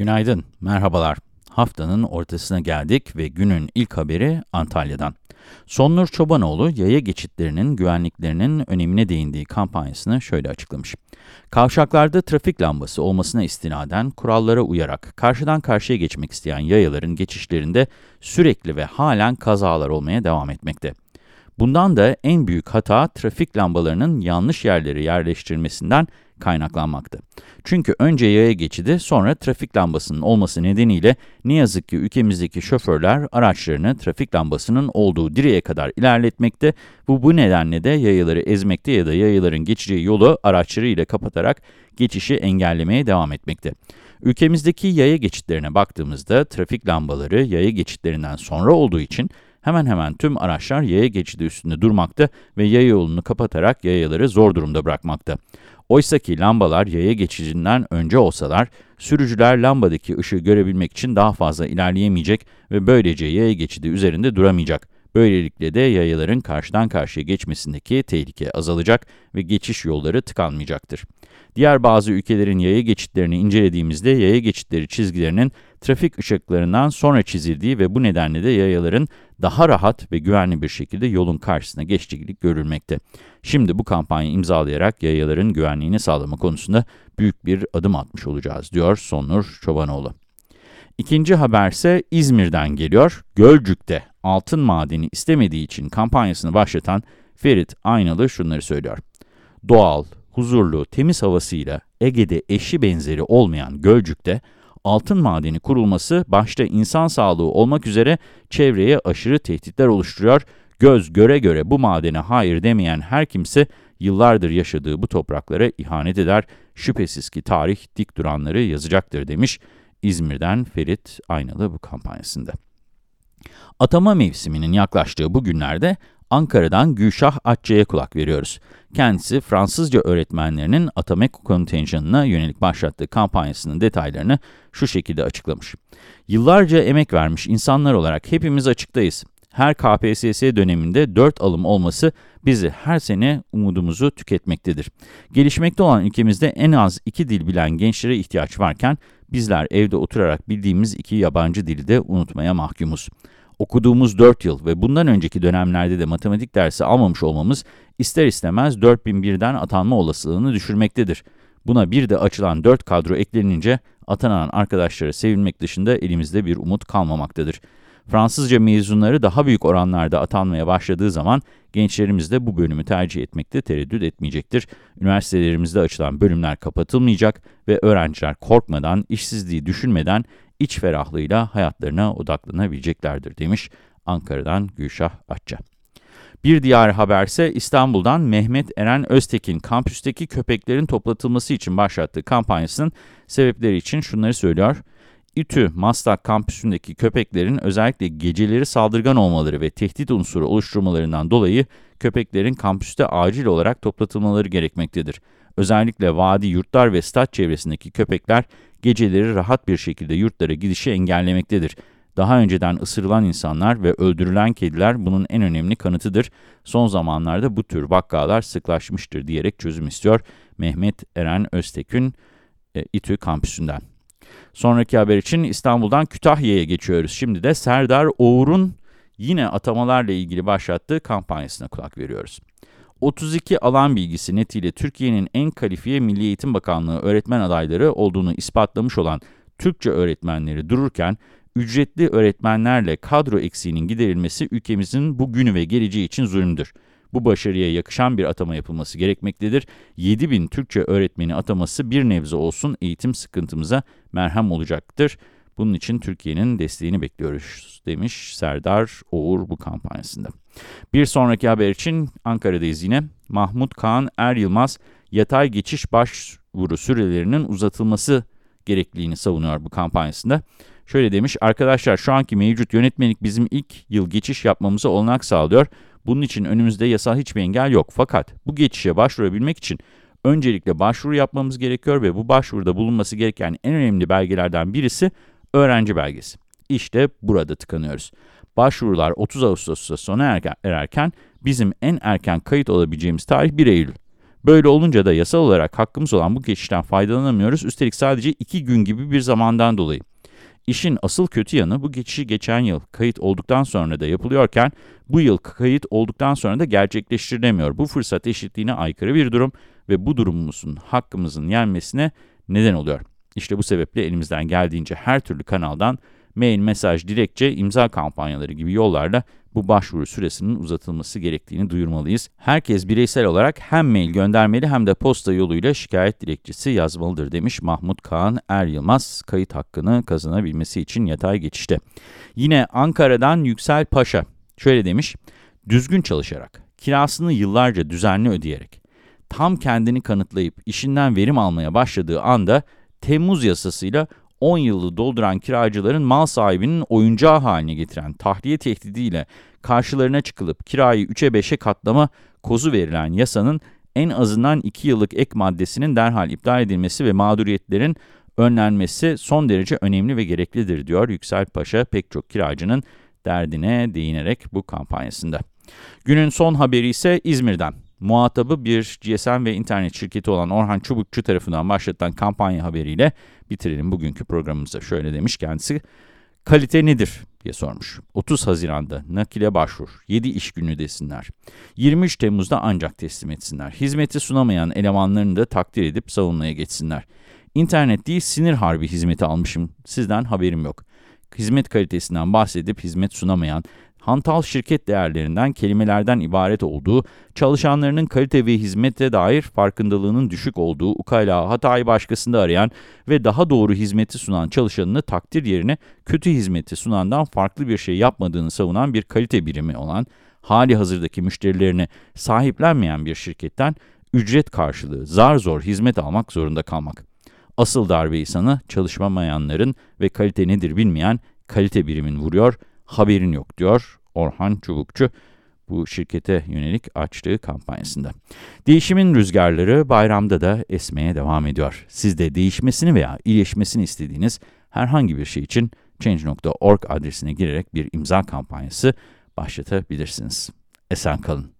Günaydın, merhabalar. Haftanın ortasına geldik ve günün ilk haberi Antalya'dan. Sonnur Çobanoğlu, yaya geçitlerinin güvenliklerinin önemine değindiği kampanyasını şöyle açıklamış. Kavşaklarda trafik lambası olmasına istinaden kurallara uyarak karşıdan karşıya geçmek isteyen yayaların geçişlerinde sürekli ve halen kazalar olmaya devam etmekte. Bundan da en büyük hata trafik lambalarının yanlış yerlere yerleştirilmesinden kaynaklanmakta. Çünkü önce yaya geçidi sonra trafik lambasının olması nedeniyle ne yazık ki ülkemizdeki şoförler araçlarını trafik lambasının olduğu direğe kadar ilerletmekte. Bu bu nedenle de yayaları ezmekte ya da yayaların geçeceği yolu araçları ile kapatarak geçişi engellemeye devam etmekte. Ülkemizdeki yaya geçitlerine baktığımızda trafik lambaları yaya geçitlerinden sonra olduğu için hemen hemen tüm araçlar yaya geçidi üstünde durmakta ve yaya yolunu kapatarak yayaları zor durumda bırakmakta. Oysa ki lambalar yaya geçidinden önce olsalar, sürücüler lambadaki ışığı görebilmek için daha fazla ilerleyemeyecek ve böylece yaya geçidi üzerinde duramayacak. Böylelikle de yayaların karşıdan karşıya geçmesindeki tehlike azalacak ve geçiş yolları tıkanmayacaktır. Diğer bazı ülkelerin yaya geçitlerini incelediğimizde yaya geçitleri çizgilerinin trafik ışıklarından sonra çizildiği ve bu nedenle de yayaların daha rahat ve güvenli bir şekilde yolun karşısına geçtiği görülmekte. Şimdi bu kampanyayı imzalayarak yayaların güvenliğini sağlama konusunda büyük bir adım atmış olacağız, diyor Sonur Çobanoğlu. İkinci haberse İzmir'den geliyor. Gölcük'te altın madeni istemediği için kampanyasını başlatan Ferit Aynalı şunları söylüyor. Doğal, huzurlu, temiz havasıyla Ege'de eşi benzeri olmayan Gölcük'te altın madeni kurulması başta insan sağlığı olmak üzere çevreye aşırı tehditler oluşturuyor. Göz göre göre bu madene hayır demeyen her kimse yıllardır yaşadığı bu topraklara ihanet eder. Şüphesiz ki tarih dik duranları yazacaktır demiş İzmir'den Ferit Aynalı bu kampanyasında. Atama mevsiminin yaklaştığı bu günlerde Ankara'dan Gülşah Atçı'ya kulak veriyoruz. Kendisi Fransızca öğretmenlerinin atama kontenjanına yönelik başlattığı kampanyasının detaylarını şu şekilde açıklamış. Yıllarca emek vermiş insanlar olarak hepimiz açıktayız. Her KPSS döneminde 4 alım olması bizi her sene umudumuzu tüketmektedir. Gelişmekte olan ülkemizde en az 2 dil bilen gençlere ihtiyaç varken bizler evde oturarak bildiğimiz iki yabancı dili de unutmaya mahkumuz. Okuduğumuz 4 yıl ve bundan önceki dönemlerde de matematik dersi almamış olmamız ister istemez 4001'den atanma olasılığını düşürmektedir. Buna bir de açılan 4 kadro eklenince atanan arkadaşlara sevilmek dışında elimizde bir umut kalmamaktadır. Fransızca mezunları daha büyük oranlarda atanmaya başladığı zaman gençlerimiz de bu bölümü tercih etmekte tereddüt etmeyecektir. Üniversitelerimizde açılan bölümler kapatılmayacak ve öğrenciler korkmadan, işsizliği düşünmeden iç ferahlığıyla hayatlarına odaklanabileceklerdir demiş Ankara'dan Gülşah Atça. Bir diğer haberse İstanbul'dan Mehmet Eren Öztekin kampüsteki köpeklerin toplatılması için başlattığı kampanyasının sebepleri için şunları söylüyor. İTÜ Maslak kampüsündeki köpeklerin özellikle geceleri saldırgan olmaları ve tehdit unsuru oluşturmalarından dolayı köpeklerin kampüste acil olarak toplatılmaları gerekmektedir. Özellikle vadi, yurtlar ve stat çevresindeki köpekler geceleri rahat bir şekilde yurtlara gidişi engellemektedir. Daha önceden ısırılan insanlar ve öldürülen kediler bunun en önemli kanıtıdır. Son zamanlarda bu tür vakalar sıklaşmıştır diyerek çözüm istiyor Mehmet Eren Öztekün e, İTÜ kampüsünden. Sonraki haber için İstanbul'dan Kütahya'ya geçiyoruz. Şimdi de Serdar Oğur'un yine atamalarla ilgili başlattığı kampanyasına kulak veriyoruz. 32 alan bilgisi netiyle Türkiye'nin en kalifiye Milli Eğitim Bakanlığı öğretmen adayları olduğunu ispatlamış olan Türkçe öğretmenleri dururken, ücretli öğretmenlerle kadro eksiğinin giderilmesi ülkemizin bu günü ve geleceği için zulümdür. Bu başarıya yakışan bir atama yapılması gerekmektedir. 7 bin Türkçe öğretmeni ataması bir nebze olsun eğitim sıkıntımıza merhem olacaktır. Bunun için Türkiye'nin desteğini bekliyoruz demiş Serdar Oğur bu kampanyasında. Bir sonraki haber için Ankara'dayız yine. Mahmut Kaan Er Yılmaz yatay geçiş başvuru sürelerinin uzatılması gerekliliğini savunuyor bu kampanyasında. Şöyle demiş, arkadaşlar şu anki mevcut yönetmelik bizim ilk yıl geçiş yapmamıza olanak sağlıyor. Bunun için önümüzde yasal hiçbir engel yok. Fakat bu geçişe başvurabilmek için öncelikle başvuru yapmamız gerekiyor ve bu başvuruda bulunması gereken en önemli belgelerden birisi öğrenci belgesi. İşte burada tıkanıyoruz. Başvurular 30 Ağustos'ta sona erken, ererken bizim en erken kayıt olabileceğimiz tarih 1 Eylül. Böyle olunca da yasal olarak hakkımız olan bu geçişten faydalanamıyoruz. Üstelik sadece iki gün gibi bir zamandan dolayı. İşin asıl kötü yanı bu geçişi geçen yıl kayıt olduktan sonra da yapılıyorken bu yıl kayıt olduktan sonra da gerçekleştirilemiyor. Bu fırsat eşitliğine aykırı bir durum ve bu durumumuzun hakkımızın yenmesine neden oluyor. İşte bu sebeple elimizden geldiğince her türlü kanaldan mail, mesaj, dilekçe, imza kampanyaları gibi yollarla bu başvuru süresinin uzatılması gerektiğini duyurmalıyız. Herkes bireysel olarak hem mail göndermeli hem de posta yoluyla şikayet dilekçesi yazmalıdır demiş Mahmut Kaan Er Yılmaz kayıt hakkını kazanabilmesi için yatay geçişte. Yine Ankara'dan Yüksel Paşa şöyle demiş, düzgün çalışarak, kirasını yıllarca düzenli ödeyerek, tam kendini kanıtlayıp işinden verim almaya başladığı anda Temmuz yasasıyla 10 yılı dolduran kiracıların mal sahibinin oyuncağı haline getiren tahliye tehdidiyle karşılarına çıkılıp kirayı 3'e 5'e katlama kozu verilen yasanın en azından 2 yıllık ek maddesinin derhal iptal edilmesi ve mağduriyetlerin önlenmesi son derece önemli ve gereklidir diyor Yüksel Paşa pek çok kiracının derdine değinerek bu kampanyasında. Günün son haberi ise İzmir'den. Muhatabı bir GSM ve internet şirketi olan Orhan Çubukçu tarafından başlatılan kampanya haberiyle bitirelim bugünkü programımızda. Şöyle demiş kendisi, kalite nedir diye sormuş. 30 Haziran'da nakile başvur, 7 iş günü desinler. 23 Temmuz'da ancak teslim etsinler. Hizmeti sunamayan elemanlarını da takdir edip savunmaya geçsinler. İnternet değil sinir harbi hizmeti almışım, sizden haberim yok. Hizmet kalitesinden bahsedip hizmet sunamayan, hantal şirket değerlerinden, kelimelerden ibaret olduğu, çalışanlarının kalite ve hizmete dair farkındalığının düşük olduğu, ukala hatayı başkasında arayan ve daha doğru hizmeti sunan çalışanını takdir yerine kötü hizmeti sunandan farklı bir şey yapmadığını savunan bir kalite birimi olan, hali hazırdaki müşterilerini sahiplenmeyen bir şirketten ücret karşılığı zar zor hizmet almak zorunda kalmak. Asıl darbeyi sana çalışmamayanların ve kalite nedir bilmeyen kalite birimin vuruyor, haberin yok diyor Orhan Çubukçu bu şirkete yönelik açtığı kampanyasında. Değişimin rüzgarları bayramda da esmeye devam ediyor. Siz de değişmesini veya iyileşmesini istediğiniz herhangi bir şey için change.org adresine girerek bir imza kampanyası başlatabilirsiniz. Esen kalın.